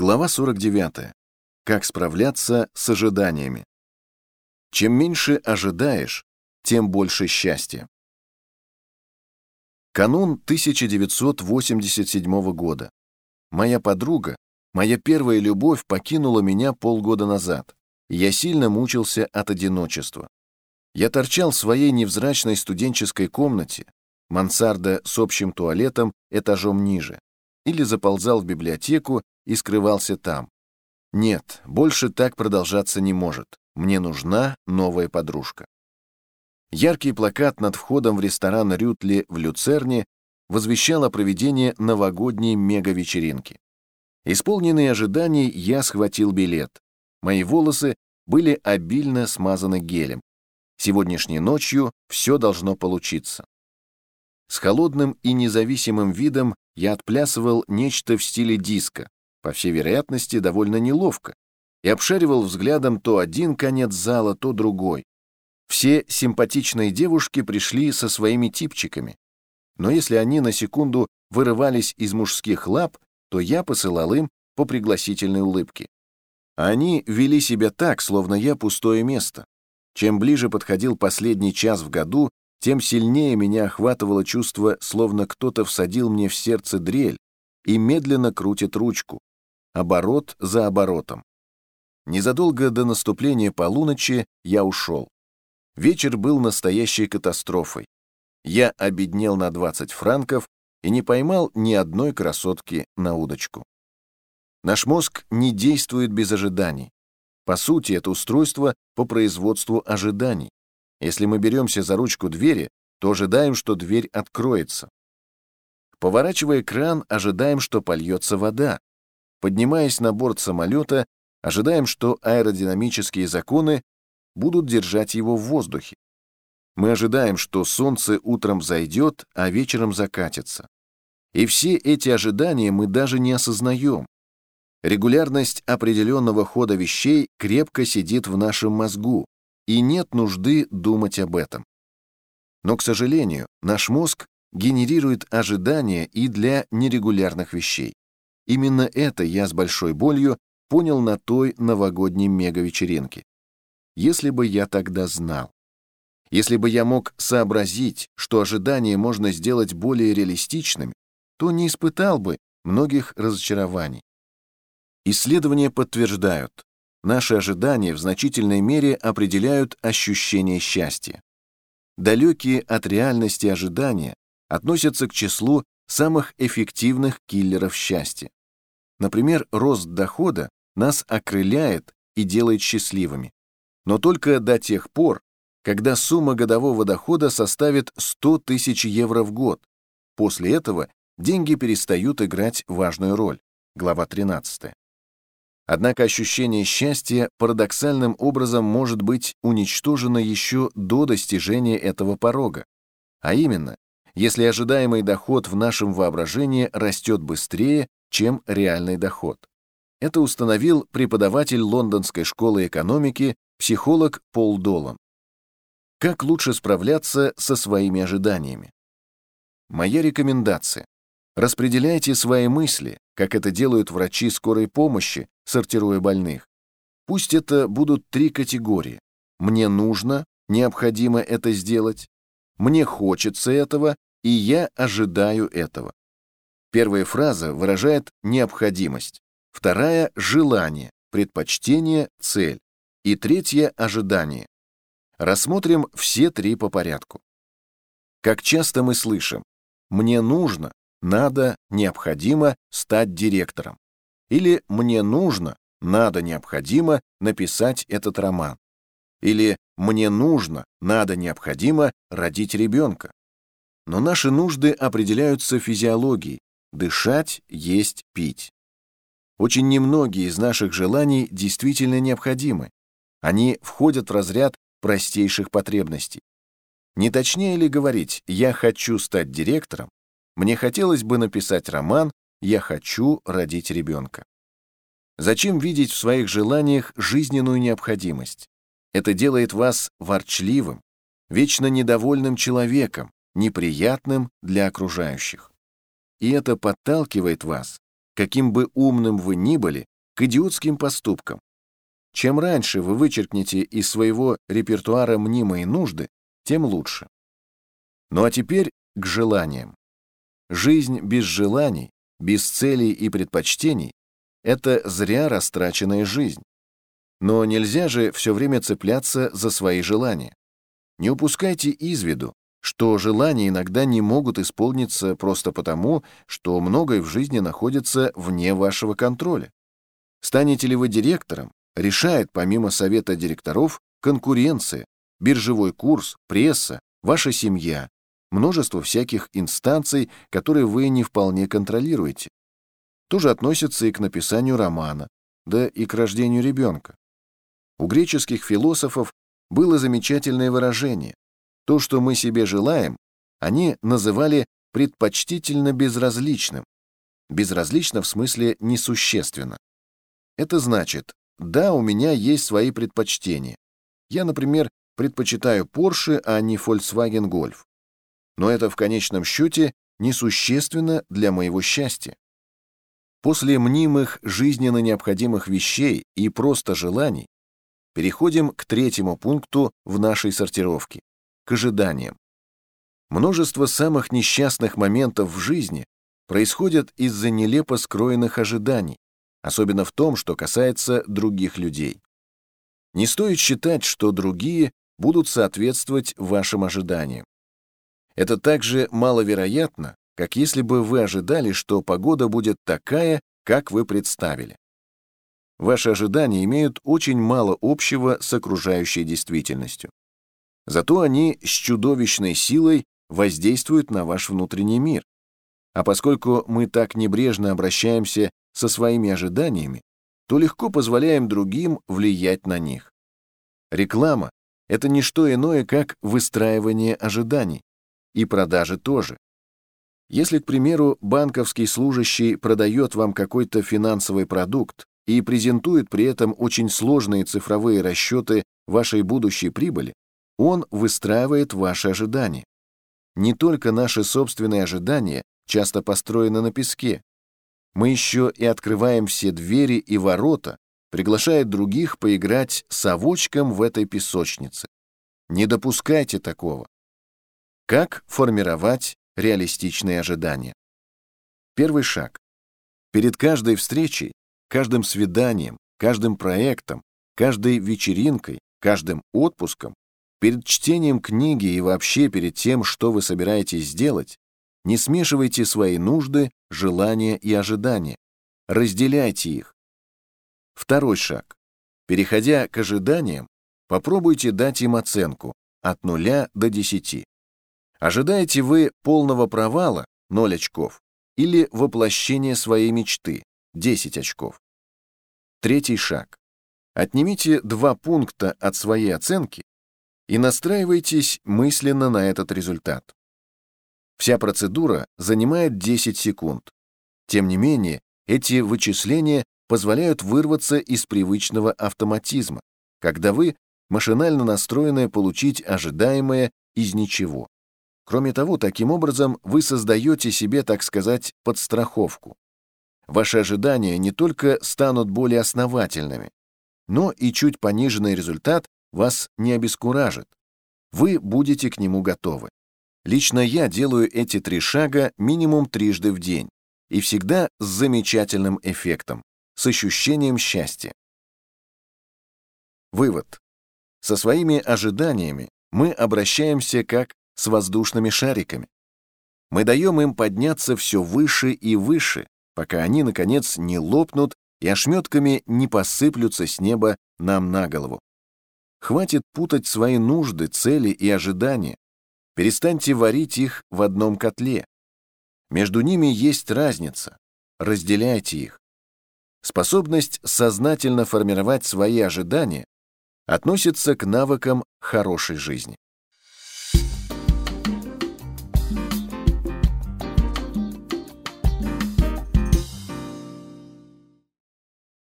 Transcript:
Глава 49. Как справляться с ожиданиями. Чем меньше ожидаешь, тем больше счастья. Канун 1987 года. Моя подруга, моя первая любовь покинула меня полгода назад. Я сильно мучился от одиночества. Я торчал в своей невзрачной студенческой комнате, мансарда с общим туалетом этажом ниже, или заползал в библиотеку и скрывался там. Нет, больше так продолжаться не может. Мне нужна новая подружка. Яркий плакат над входом в ресторан Рютли в Люцерне возвещал о проведении новогодней мега-вечеринки. Исполненный ожиданий, я схватил билет. Мои волосы были обильно смазаны гелем. Сегодняшней ночью все должно получиться. С холодным и независимым видом я отплясывал нечто в стиле диска, по всей вероятности, довольно неловко, и обшаривал взглядом то один конец зала, то другой. Все симпатичные девушки пришли со своими типчиками, но если они на секунду вырывались из мужских лап, то я посылал им по пригласительной улыбке. Они вели себя так, словно я пустое место. Чем ближе подходил последний час в году, тем сильнее меня охватывало чувство, словно кто-то всадил мне в сердце дрель и медленно крутит ручку, оборот за оборотом. Незадолго до наступления полуночи я ушел. Вечер был настоящей катастрофой. Я обеднел на 20 франков и не поймал ни одной красотки на удочку. Наш мозг не действует без ожиданий. По сути, это устройство по производству ожиданий. Если мы беремся за ручку двери, то ожидаем, что дверь откроется. Поворачивая кран, ожидаем, что польется вода. Поднимаясь на борт самолета, ожидаем, что аэродинамические законы будут держать его в воздухе. Мы ожидаем, что солнце утром взойдет, а вечером закатится. И все эти ожидания мы даже не осознаем. Регулярность определенного хода вещей крепко сидит в нашем мозгу, и нет нужды думать об этом. Но, к сожалению, наш мозг генерирует ожидания и для нерегулярных вещей. Именно это я с большой болью понял на той новогодней мегавечеринке. Если бы я тогда знал. Если бы я мог сообразить, что ожидания можно сделать более реалистичными, то не испытал бы многих разочарований. Исследования подтверждают, Наши ожидания в значительной мере определяют ощущение счастья. Далекие от реальности ожидания относятся к числу самых эффективных киллеров счастья. Например, рост дохода нас окрыляет и делает счастливыми, но только до тех пор, когда сумма годового дохода составит 100 тысяч евро в год. После этого деньги перестают играть важную роль. Глава 13. Однако ощущение счастья парадоксальным образом может быть уничтожено еще до достижения этого порога. А именно, если ожидаемый доход в нашем воображении растет быстрее, чем реальный доход. Это установил преподаватель Лондонской школы экономики, психолог Пол Долан. Как лучше справляться со своими ожиданиями? Моя рекомендация. Распределяйте свои мысли, как это делают врачи скорой помощи, сортируя больных. Пусть это будут три категории. Мне нужно, необходимо это сделать, мне хочется этого, и я ожидаю этого. Первая фраза выражает необходимость, вторая — желание, предпочтение, цель, и третья — ожидание. Рассмотрим все три по порядку. Как часто мы слышим «мне нужно», надо, необходимо стать директором. Или мне нужно, надо, необходимо написать этот роман. Или мне нужно, надо, необходимо родить ребенка. Но наши нужды определяются физиологией. Дышать, есть, пить. Очень немногие из наших желаний действительно необходимы. Они входят в разряд простейших потребностей. Не точнее ли говорить «я хочу стать директором», мне хотелось бы написать роман «Я хочу родить ребенка». Зачем видеть в своих желаниях жизненную необходимость? Это делает вас ворчливым, вечно недовольным человеком, неприятным для окружающих. И это подталкивает вас каким бы умным вы ни были, к идиотским поступкам. Чем раньше вы вычеркнете из своего репертуара мнимые нужды, тем лучше. Ну а теперь к желаниям. Жизнь без желаний, без целей и предпочтений — это зря растраченная жизнь. Но нельзя же все время цепляться за свои желания. Не упускайте из виду, что желания иногда не могут исполниться просто потому, что многое в жизни находится вне вашего контроля. Станете ли вы директором, решает помимо совета директоров конкуренция, биржевой курс, пресса, ваша семья, множество всяких инстанций, которые вы не вполне контролируете. То же относится и к написанию романа, да и к рождению ребенка. У греческих философов было замечательное выражение. То, что мы себе желаем, они называли предпочтительно безразличным. Безразлично в смысле несущественно. Это значит, да, у меня есть свои предпочтения. Я, например, предпочитаю Porsche, а не Volkswagen Golf. Но это в конечном счете несущественно для моего счастья. После мнимых жизненно необходимых вещей и просто желаний переходим к третьему пункту в нашей сортировке — к ожиданиям. Множество самых несчастных моментов в жизни происходят из-за нелепо скроенных ожиданий, особенно в том, что касается других людей. Не стоит считать, что другие будут соответствовать вашим ожиданиям. Это также маловероятно, как если бы вы ожидали, что погода будет такая, как вы представили. Ваши ожидания имеют очень мало общего с окружающей действительностью. Зато они с чудовищной силой воздействуют на ваш внутренний мир. А поскольку мы так небрежно обращаемся со своими ожиданиями, то легко позволяем другим влиять на них. Реклама — это не что иное, как выстраивание ожиданий. И продажи тоже. Если, к примеру, банковский служащий продает вам какой-то финансовый продукт и презентует при этом очень сложные цифровые расчеты вашей будущей прибыли, он выстраивает ваши ожидания. Не только наши собственные ожидания часто построены на песке, мы еще и открываем все двери и ворота, приглашая других поиграть совочком в этой песочнице. Не допускайте такого. Как формировать реалистичные ожидания? Первый шаг. Перед каждой встречей, каждым свиданием, каждым проектом, каждой вечеринкой, каждым отпуском, перед чтением книги и вообще перед тем, что вы собираетесь сделать, не смешивайте свои нужды, желания и ожидания. Разделяйте их. Второй шаг. Переходя к ожиданиям, попробуйте дать им оценку от 0 до 10. Ожидаете вы полного провала 0 очков или воплощения своей мечты 10 очков. Третий шаг. Отнимите два пункта от своей оценки и настраивайтесь мысленно на этот результат. Вся процедура занимает 10 секунд. Тем не менее, эти вычисления позволяют вырваться из привычного автоматизма, когда вы машинально настроены получить ожидаемое из ничего. Кроме того, таким образом вы создаете себе, так сказать, подстраховку. Ваши ожидания не только станут более основательными, но и чуть пониженный результат вас не обескуражит. Вы будете к нему готовы. Лично я делаю эти три шага минимум трижды в день и всегда с замечательным эффектом, с ощущением счастья. Вывод. Со своими ожиданиями мы обращаемся как с воздушными шариками. Мы даем им подняться все выше и выше, пока они, наконец, не лопнут и ошметками не посыплются с неба нам на голову. Хватит путать свои нужды, цели и ожидания, Перестаньте варить их в одном котле. Между ними есть разница. Разделяйте их. Способность сознательно формировать свои ожидания относится к навыкам хорошей жизни.